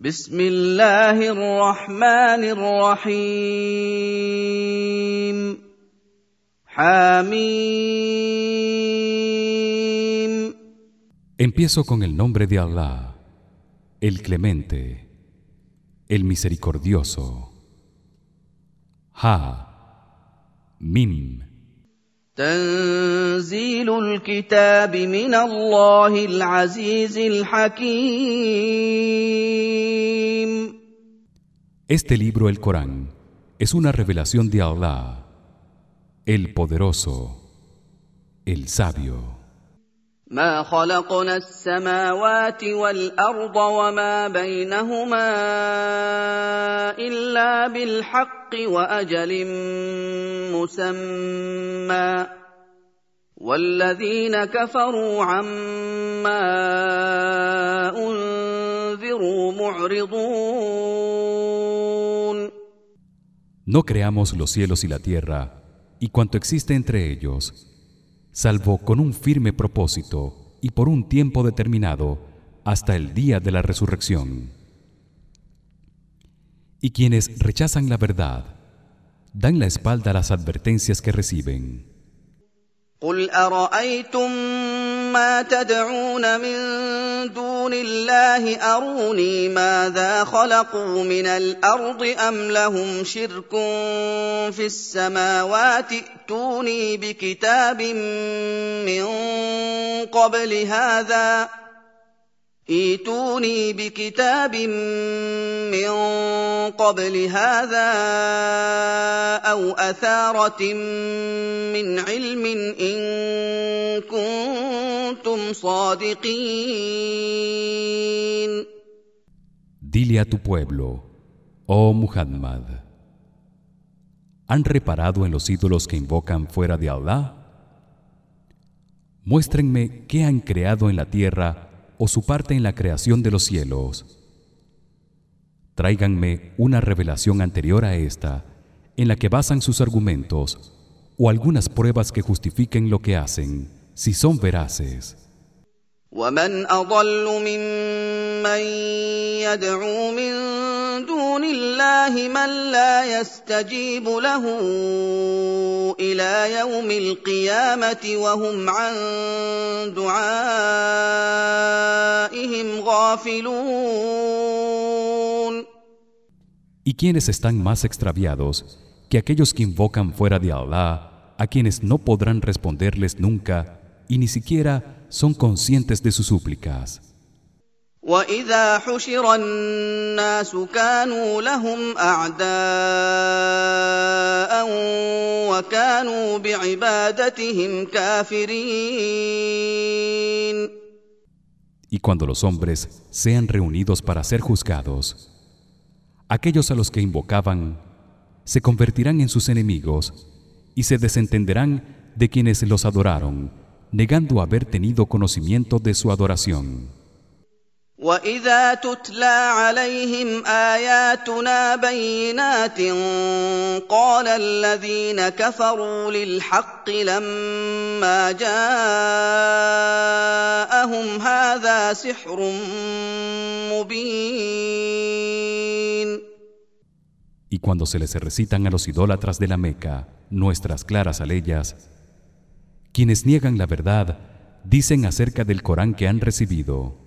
بسم الله الرحمن الرحيم حميم Empiezo con el nombre de Allah, el Clemente, el Misericordioso. Ha Mim تنزيل الكتاب من الله العزيز الحكيم Este libro, el Corán, es una revelación de Allah, el Poderoso, el Sabio. ما خلقنا السماوات والأرض وما بينهما إلا بالحق وأجل مسمى. والذين كفروا عما أنذروا معرضون. No creamos los cielos y la tierra y cuanto existe entre ellos, salvo con un firme propósito y por un tiempo determinado hasta el día de la resurrección. Y quienes rechazan la verdad dan la espalda a las advertencias que reciben. قل ارايتم ما تدعون من دون الله اروني ماذا خلقوا من الأرض ام لهم شرك في السماوات ائتوني بكتاب من قبل هذا ائتوني بكتاب من قبل هذا او اثاره من علم ان كنتم صادقين Dile a tu pueblo, oh Muhammad, ¿han reparado en los ídolos que invocan fuera de Allah? Muéstrenme qué han creado en la tierra o su parte en la creación de los cielos. Tráiganme una revelación anterior a esta en la que basan sus argumentos o algunas pruebas que justifiquen lo que hacen, si son veraces. ومن اضل ممن يدعو من دون الله من لا يستجيب له الى يوم القيامه وهم عن دعائهم غافلون ¿Y quiénes están más extraviados que aquellos que invocan fuera de Allah, a quienes no podrán responderles nunca y ni siquiera son conscientes de sus súplicas? واذا حشر الناس كانوا لهم اعداء وكانوا بعبادتهم كافرين Y cuando los hombres sean reunidos para ser juzgados, aquellos a los que invocaban se convertirán en sus enemigos y se desentenderán de quienes los adoraron, negando haber tenido conocimiento de su adoración. واذا تتلى عليهم اياتنا بينات قال الذين كفروا للحق لما جاءهم هذا سحر مبين Y cuando se les recitan a los idólatras de la Meca nuestras claras aleyas, quienes niegan la verdad dicen acerca del Corán que han recibido: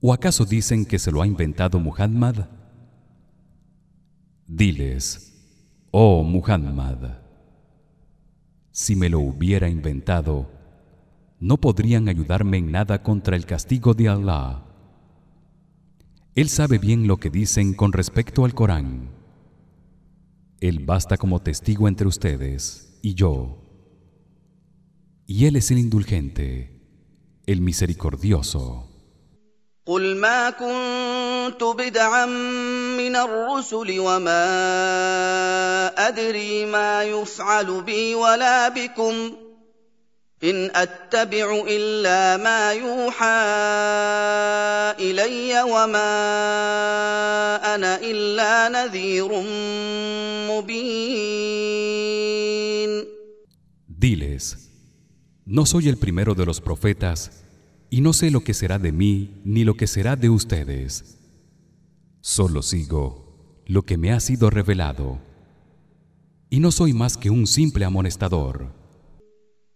¿O acaso dicen que se lo ha inventado Muhammad? Diles: Oh Muhammad, si me lo hubiera inventado, no podrían ayudarme en nada contra el castigo de Allah. Él sabe bien lo que dicen con respecto al Corán. Él basta como testigo entre ustedes y yo. Y él es el indulgente, el misericordioso. قل ما كنت بدعا من الرسل وما ادري ما يفعل بي ولا بكم ان اتبع الا ما يوحى الي وما انا الا نذير مبين Diles, no soy el primero de los profetas y no sé lo que será de mí ni lo que será de ustedes. Solo sigo lo que me ha sido revelado. Y no soy más que un simple amonestador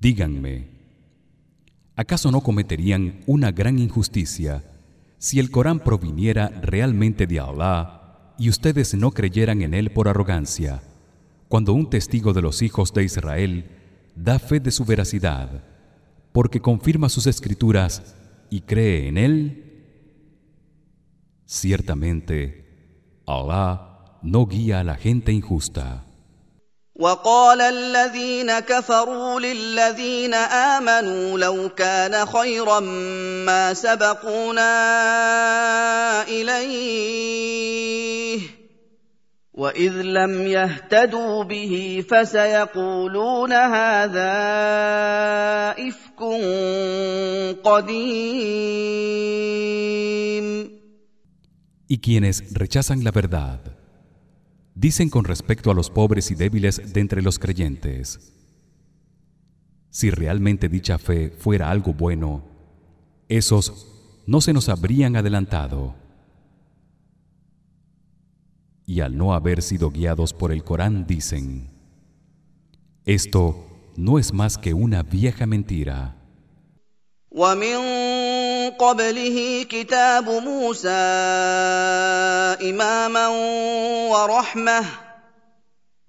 Díganme, ¿acaso no cometerían una gran injusticia si el Corán proviniera realmente de Allah y ustedes no creyeran en él por arrogancia, cuando un testigo de los hijos de Israel da fe de su veracidad, porque confirma sus escrituras y cree en él? Ciertamente, Allah no guía a la gente injusta. وقال الذين كفروا للذين آمنوا لو كان خيرا ما سبقونا إليه وإذ لم يهتدوا به فسيقولون هذا إفك قديم. Y quienes rechazan la verdad dicen con respecto a los pobres y débiles de entre los creyentes. Si realmente dicha fe fuera algo bueno esos no se nos habrían adelantado. Y al no haber sido guiados por el Corán dicen esto no es más que una vieja mentira قبله كتاب موسى إماما ورحمة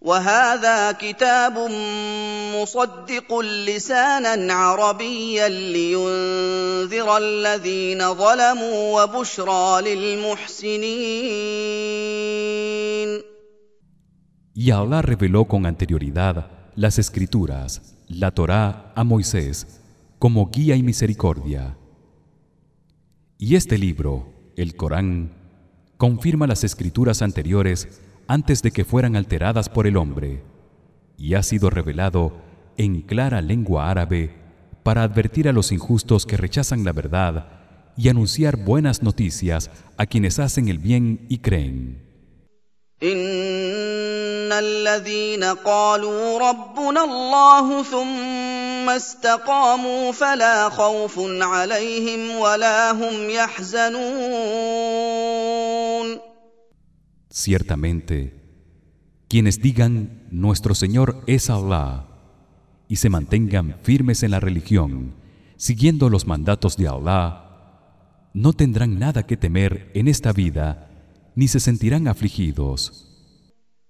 وهذا كتاب مصدق لسانا عربيا لينذر الذين ظلموا وبشرى للمحسنين. Y Allah reveló con anterioridad las escrituras, la Torá a Moisés como guía y misericordia. Y este libro, el Corán, confirma las escrituras anteriores antes de que fueran alteradas por el hombre y ha sido revelado en clara lengua árabe para advertir a los injustos que rechazan la verdad y anunciar buenas noticias a quienes hacen el bien y creen. Ciertamente quienes digan nuestro Señor es Allah y se mantengan firmes en la religión siguiendo los mandatos de Allah no tendrán nada que temer en esta vida ni se sentirán afligidos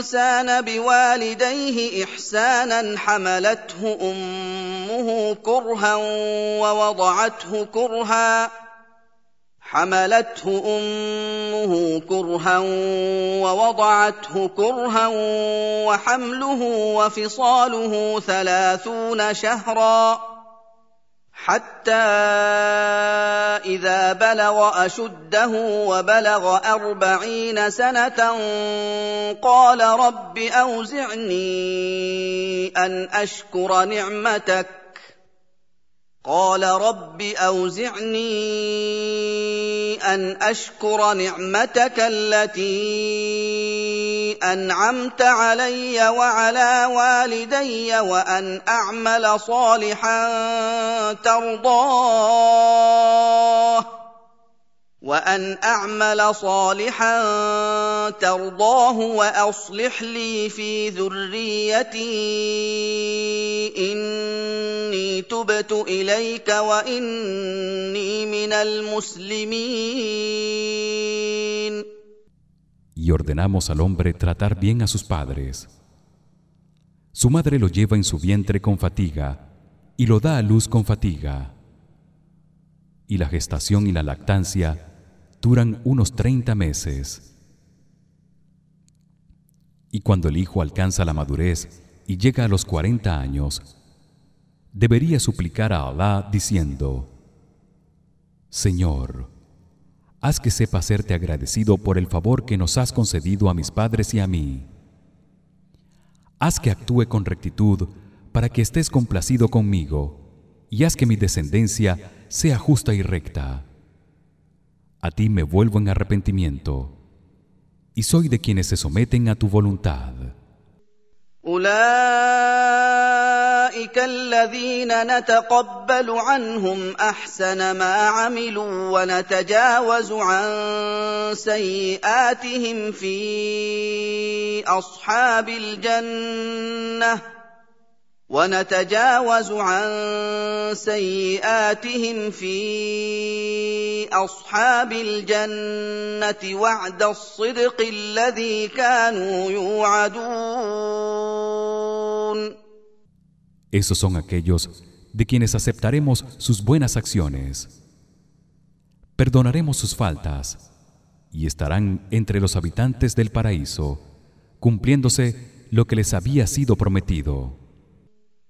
الانسان بوالديه احسانا حملته امه كرها ووضعته كرها حملته امه كرها ووضعته كرها وحمله وفصاله ثلاثون شهرا حتى إذا بلغ أشده وبلغ أربعين سنة قال رب أوزعني أن أشكر نعمتك قال رب أوزعني أن أشكر نعمتك التي أنعمت علي وعلى والدي وأن أعمل صالحا ترضاه. وان اعمل صالحا ترضاه واصلح لي في ذريتي اني تبت اليك واني من المسلمين Y ordenamos al hombre tratar bien a sus padres. Su madre lo lleva en su vientre con fatiga y lo da a luz con fatiga. Y la gestación y la lactancia duran unos 30 meses. Y cuando el hijo alcanza la madurez y llega a los 40 años, debería suplicar a Allah diciendo: Señor, haz que sepa serte agradecido por el favor que nos has concedido a mis padres y a mí. Haz que actúe con rectitud para que estés complacido conmigo y haz que mi descendencia sea justa y recta a ti me vuelvo en arrepentimiento y soy de quienes se someten a tu voluntad اولئك الذين نتقبل عنهم احسن ما عملوا ونتجاوز عن سيئاتهم في اصحاب الجنه ونتجاوز عن سيئاتهم في اصحاب الجنه وعد الصدق الذي كانوا يوعدون Esos son aquellos de quienes aceptaremos sus buenas acciones. Perdonaremos sus faltas y estarán entre los habitantes del paraíso, cumpliéndose lo que les había sido prometido.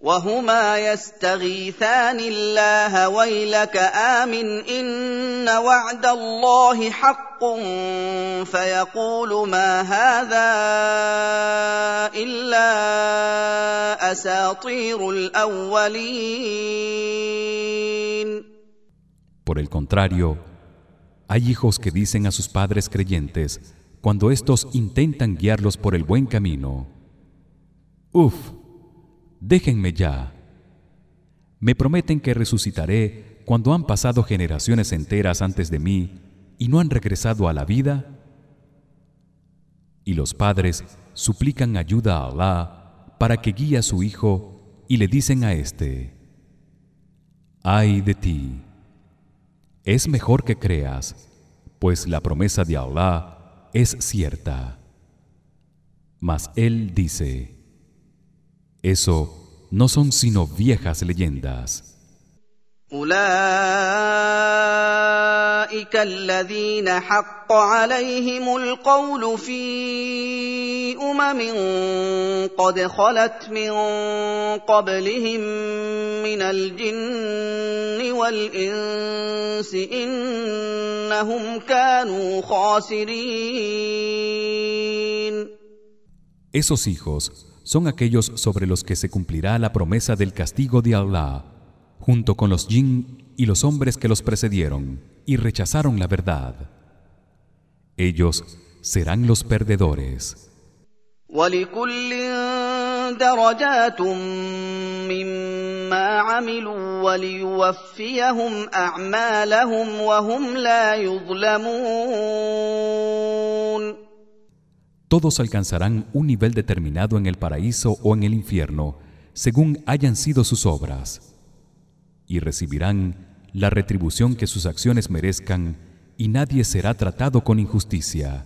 وهما يستغيثان الله ويلك امن ان وعد الله حق فيقول ما هذا الا اساطير الاولين Por el contrario, hay hijos que dicen a sus padres creyentes cuando estos intentan guiarlos por el buen camino: Uf, déjenme ya. Me prometen que resucitaré cuando han pasado generaciones enteras antes de mí y no han regresado a la vida. Y los padres suplican ayuda a Allah para que guíe a su hijo y le dicen a éste ay de ti. Es mejor que creas pues la promesa de Allah es cierta. Mas él dice eso no son sino viejas leyendas. أولئك الذين حق عليهم القول في أمم قد خلت من قبلهم من الجن والإنس إنهم كانوا خاسرين Esos hijos son aquellos sobre los que se cumplirá la promesa del castigo de Allah junto con los jinn y los hombres que los precedieron y rechazaron la verdad. Ellos serán los perdedores todos alcanzarán un nivel determinado en el paraíso o en el infierno según hayan sido sus obras y recibirán la retribución que sus acciones merezcan y nadie será tratado con injusticia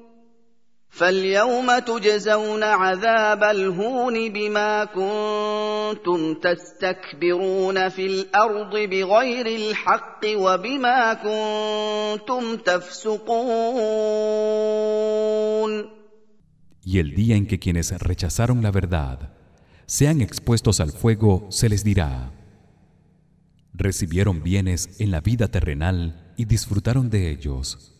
فاليوم تجزون عذاب الهون بما كنتم تستكبرون في الارض بغير الحق وبما كنتم تفسقون Y el día en que quienes rechazaron la verdad sean expuestos al fuego se les dirá recibieron bienes en la vida terrenal y disfrutaron de ellos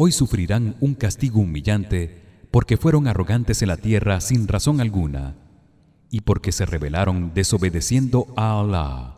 hoy sufrirán un castigo humillante porque fueron arrogantes en la tierra sin razón alguna y porque se rebelaron desobedeciendo a Allah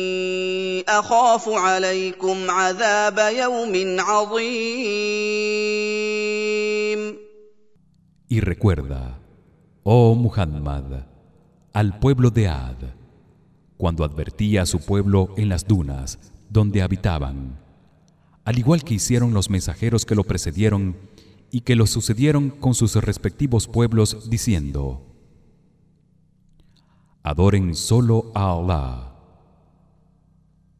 اخاف عليكم عذاب يوم عظيم Y recuerda, oh Muhammad, al pueblo de Ad, cuando advertía a su pueblo en las dunas donde habitaban, al igual que hicieron los mensajeros que lo precedieron y que lo sucedieron con sus respectivos pueblos diciendo: Adoren solo a Allah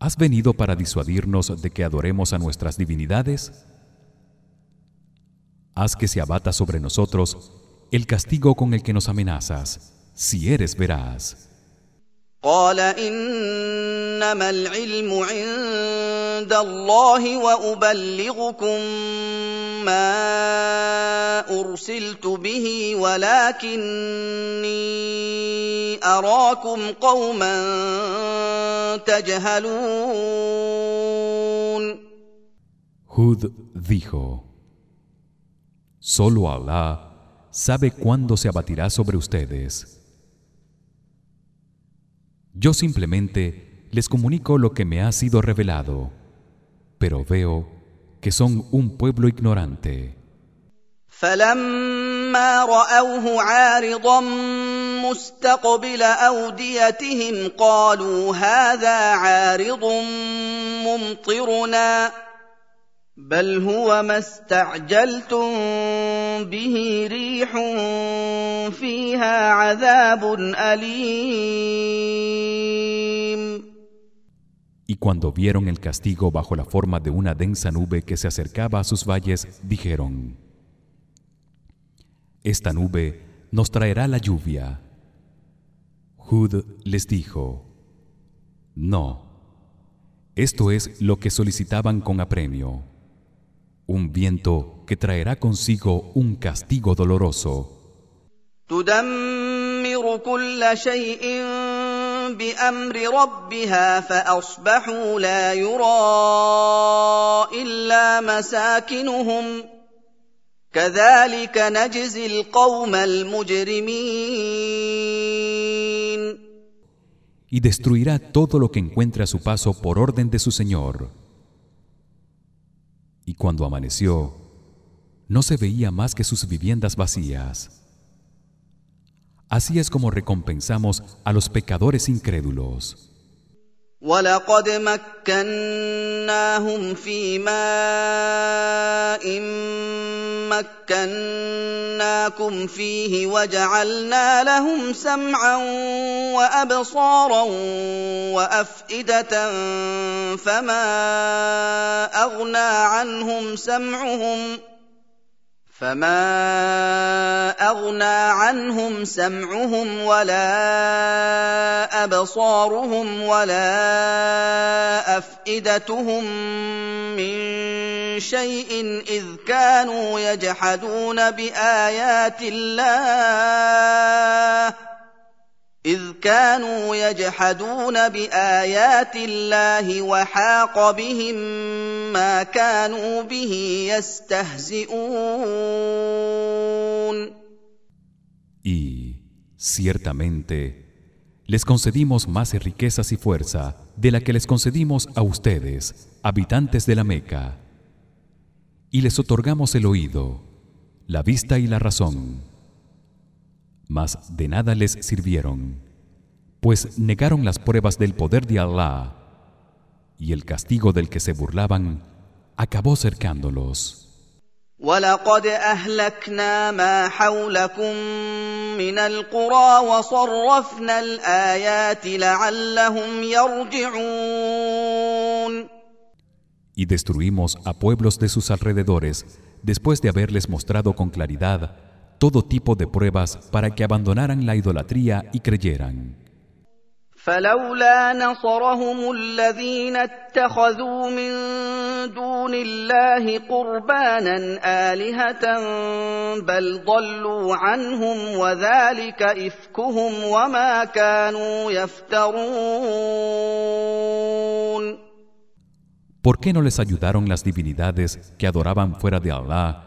¿Has venido para disuadirnos de que adoremos a nuestras divinidades? Haz que se abata sobre nosotros el castigo con el que nos amenazas, si eres veraz. قال إنما العلم عند الله وأبلغكم ما أرسلت به ولكني أراكم قوما تجهلون. Hud dijo Solo Allah sabe cuándo se abatirá sobre ustedes. Yo simplemente les comunico lo que me ha sido revelado, pero veo que son un pueblo ignorante. فلما رأوه عارضا مستقبل أوديتهم قالوا هذا عارض ممطرنا بل هو ما استعجلتم به ريح فيها عذاب أليم Y cuando vieron el castigo bajo la forma de una densa nube que se acercaba a sus valles, dijeron: Esta nube nos traerá la lluvia. Hud les dijo: No. Esto es lo que solicitaban con apremio. Un viento que traerá consigo un castigo doloroso. تدمر كل شيء بامر ربها فاصبحوا لا يرى الا مساكنهم كذلك نجزي القوم المجرمين Y destruirá todo lo que encuentre a su paso por orden de su Señor. Y cuando amaneció, no se veía más que sus viviendas vacías. Así es como recompensamos a los pecadores incrédulos. ولقد مكناهم في ماء مكناكم فيه وجعلنا لهم سمعا وابصارا وافئده فما اغنى عنهم سمعهم فما اغنى عنهم سمعهم ولا ابصارهم ولا افئدتهم من شيء اذ كانوا يجحدون بايات الله اذ كانوا يجحدون بايات الله وحاق بهم ما كانوا به يستهزئون Y ciertamente les concedimos más riquezas y fuerza de la que les concedimos a ustedes, habitantes de la Meca. Y les otorgamos el oído, la vista y la razón. Mas de nada les sirvieron, pues negaron las pruebas del poder de Allah, y el castigo del que se burlaban acabó cercándolos. ولقد اهلكنا ما حولكم من القرى وصرفنا الايات لعلهم يرجعون Y destruimos a pueblos de sus alrededores después de haberles mostrado con claridad todo tipo de pruebas para que abandonaran la idolatría y creyeran. فلولا نصرهم الذين اتخذوا من دون الله قربانا الهه بل ضلوا عنهم وذلك افكهم وما كانوا يفترون ¿Por qué no les ayudaron las divinidades que adoraban fuera de Allah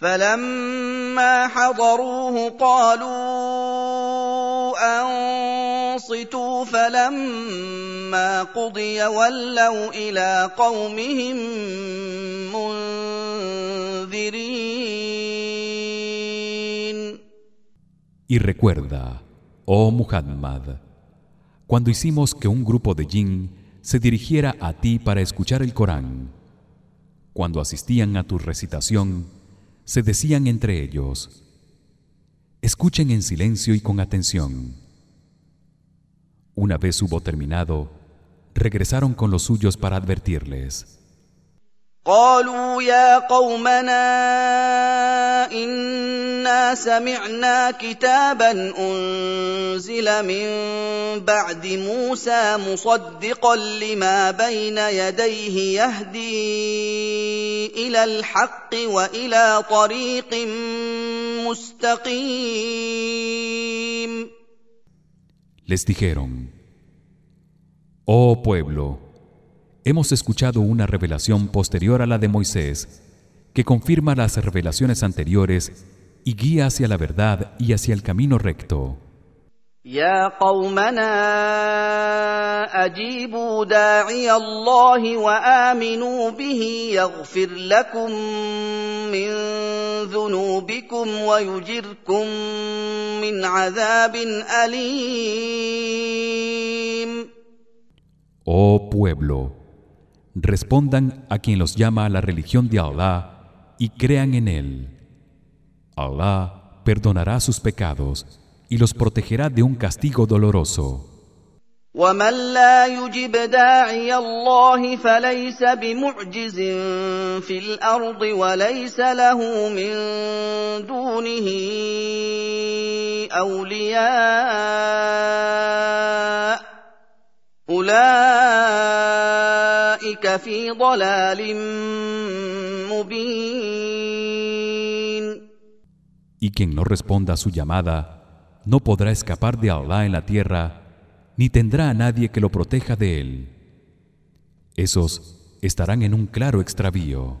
فَلَمَّا حَضَرُوهُ قَالُوا أَنصِتُوا فَلَمَّا قُضِيَ وَلَّوْا إِلَىٰ قَوْمِهِم مُّنذِرِينَ Y recuerda, oh Muhammad, cuando hicimos que un grupo de jinn se dirigiera a ti para escuchar el Corán, cuando asistían a tu recitación, se decían entre ellos: Escuchen en silencio y con atención. Una vez hubo terminado, regresaron con los suyos para advertirles. قالوا يا قومنا إنا سمعنا كتابا أنزل من بعد موسى مصدقا لما بين يديه يهدي إلى الحق وإلى طريق مستقيم. Les dijeron: Oh pueblo, hemos escuchado una revelación posterior a la de Moisés que confirma las revelaciones anteriores y guía hacia la verdad y hacia el camino recto. يا قومنا اجيبوا داعي الله وامنوا به يغفر لكم من ذنوبكم ويجركم من عذاب اليم Oh pueblo, respondan a quien los llama a la religión de Allah y crean en él. Allah perdonará sus pecados y los protegerá de un castigo doloroso. ومن لا يجب داعي الله فليس بمعجز في الارض وليس له من دونه اولياء اولئك في ضلال مبين Y quien no responda a su llamada no podrá escapar de Allah en la tierra ni tendrá a nadie que lo proteja de él. Esos estarán en un claro extravío.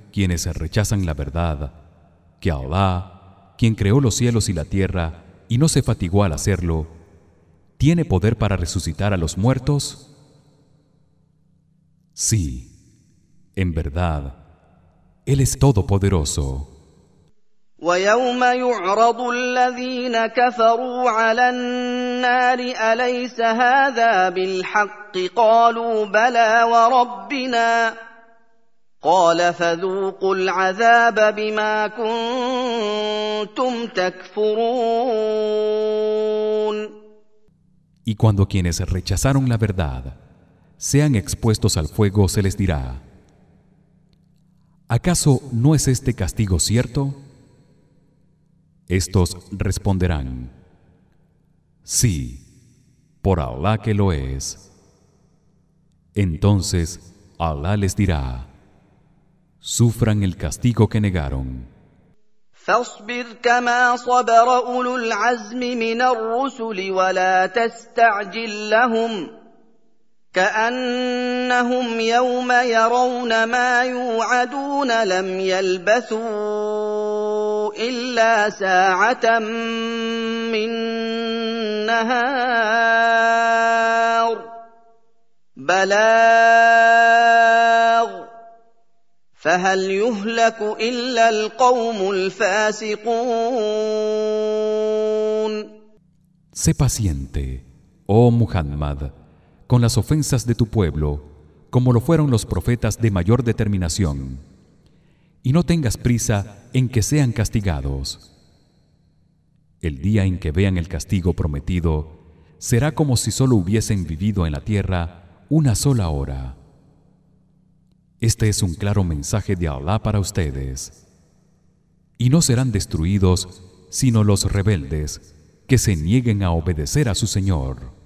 quienes rechazan la verdad que Allah, quien creó los cielos y la tierra y no se fatigó al hacerlo, tiene poder para resucitar a los muertos? Sí, en verdad, él es todopoderoso. ويوم يعرض الذين كفروا على النار اليس هذا بالحق قالوا بلى وربنا قال فذوقوا العذاب بما كنتم تكفرون Y cuando quienes rechazaron la verdad sean expuestos al fuego se les dirá ¿Acaso no es este castigo cierto? Estos responderán Sí, por Allah que lo es. Entonces Allah les dirá Sufran el castigo que negaron. فاصبر كما صبر أولو العزم من الرسل ولا تستعجل لهم كأنهم يوم يرون ما يوعدون لم يلبثوا إلا ساعة من نهار بلاغ فهل يهلك الا القوم الفاسقون Sé paciente, oh Muhammad, con las ofensas de tu pueblo, como lo fueron los profetas de mayor determinación. Y no tengas prisa en que sean castigados. El día en que vean el castigo prometido será como si solo hubiesen vivido en la tierra una sola hora. Este es un claro mensaje de Allah para ustedes. Y no serán destruidos sino los rebeldes que se nieguen a obedecer a su Señor.